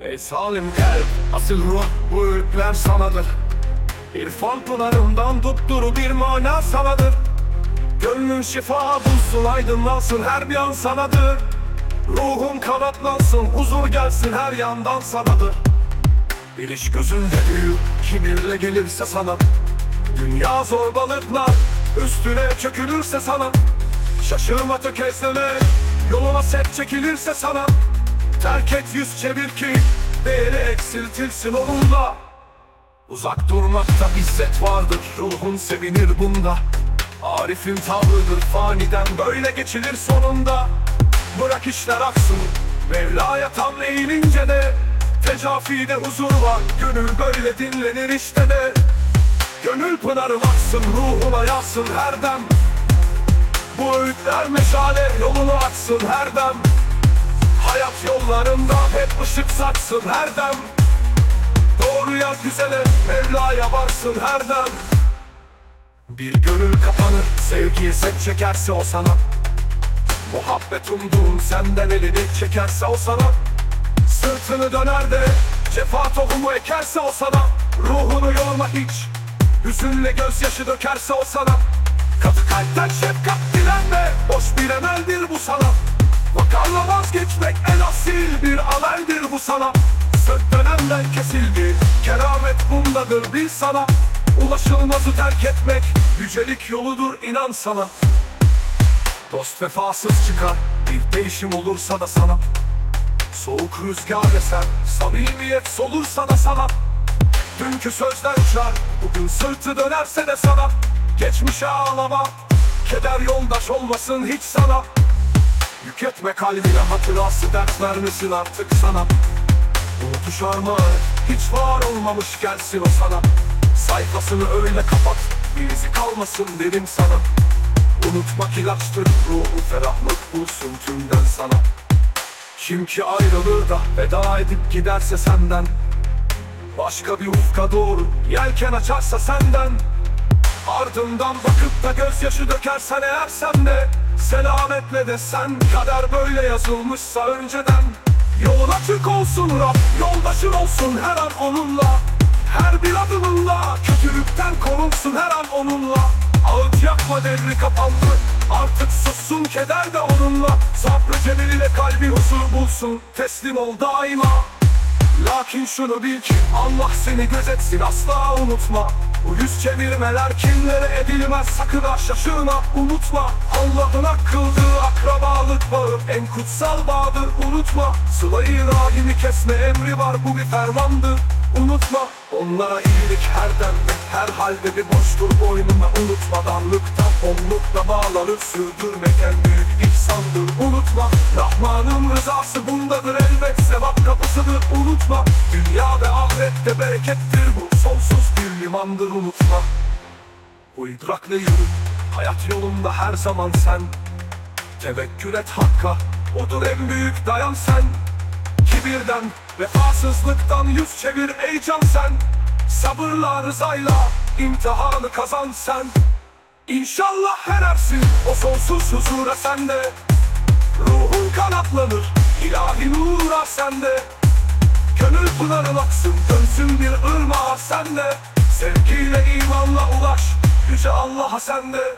Ey salim kalp, asıl ruh bu ürkler sanadır. İrfan pınarından dupduru bir mana sanadır. Gönlün şifa bulsun, aydınlansın her bir an sanadır. Ruhun kanatlansın, huzur gelsin her yandan sanadır. Bir iş gözünde büyür, kibirle gelirse sana. Dünya zorbalıklar, üstüne çökülürse sana. Şaşırma tökezleme, yoluna set çekilirse sana Terk et yüz çevir ki, değeri eksiltilsin onunla. Uzak durmakta izzet vardır, ruhun sevinir bunda. Arif'in tavrıdır faniden böyle geçilir sonunda. Bırak işler aksın, Mevla'ya tam eğilince de. Tecafide huzur var, gönül böyle dinlenir işte de. Gönül pınarı aksın, ruhuna yazsın her dem. Bu öğütler meşale yolunu açsın her dem Hayat yollarında hep ışık saçsın her dem Doğruya güzele Mevla'ya varsın her dem Bir gönül kapanır sevgiye set çekerse o sana. Muhabbet umduğun senden elini çekerse o sana. Sırtını döner de cefa tohumu ekerse o sana. Ruhunu yorma hiç Hüzünle gözyaşı dökerse o sana. Katı kalpten şefkat dilenme Boş bir emeldir bu sana Vakarla vazgeçmek en asil bir ameldir bu sana. Sırt dönemden kesildi Keramet bundadır bil sana. Ulaşılmazı terk etmek Yücelik yoludur inan sana. Dost vefasız çıkar Bir değişim olursa da sana. Soğuk rüzgar eser Samimiyet solursa da sana. Dünkü sözler uçar Bugün sırtı dönerse de sana. Geçmişe ağlama Keder yoldaş olmasın hiç sana Yük etme kalbine hatırası dert vermesin artık sana. Unutuş armağanı hiç var olmamış gelsin o sana. Sayfasını öyle kapat bir izi kalmasın derim sana. Unutmak ilaçtır ruhu ferahlık bulsun tümden sana. Kim ki ayrılır da veda edip giderse senden. Başka bir ufka doğru yelken açarsa senden Ardından bakıp da gözyaşı dökersen eğer sen de Selametle de sen kader böyle yazılmışsa önceden Yolun açık olsun Rab yoldaşın olsun her an onunla. Her bir adımınla kötülükten korunsun her an onunla. Ağıt yakma devri kapandı artık sussun keder de onunla. Sabrı cemil ile kalbi huzur bulsun teslim ol daima Lakin şunu bil ki Allah seni gözetsin asla unutma. Bu yüz çevirmeler kimlere edilmez sakın şaşırma unutma. Allah'ın kıldığı akrabalık bağı en kutsal bağdır unutma. Sılayı rahimi kesme emri var bu bir fermandır Unutma. Onlara iyilik her demde her halde bir boştur boynuna unutma. Darlıkta bollukla bağları sürdürmek en büyük ihsandır unutma. Rahman'ın rızası bundadır elbet sevap kapısıdır unutma. Dünya ve ahirette berekettir bu sonsuz bir limandır unutma. Bu idrakle yürü hayat yolunda her zaman sen. Tevekkül et hakka odur en büyük dayan sen. Kibirden, vefasızlıktan yüz çevir ey can sen. Sabırla, rızayla imtihanı kazan sen. İnşallah herersin sonsuz huzura sende. Ruhun kanatlanır, ilahi nura sende. Gönül pınarın aksın, dönsün bir ırmağa sende. Sevgiyle imanla ulaş, yüce Allah'a sende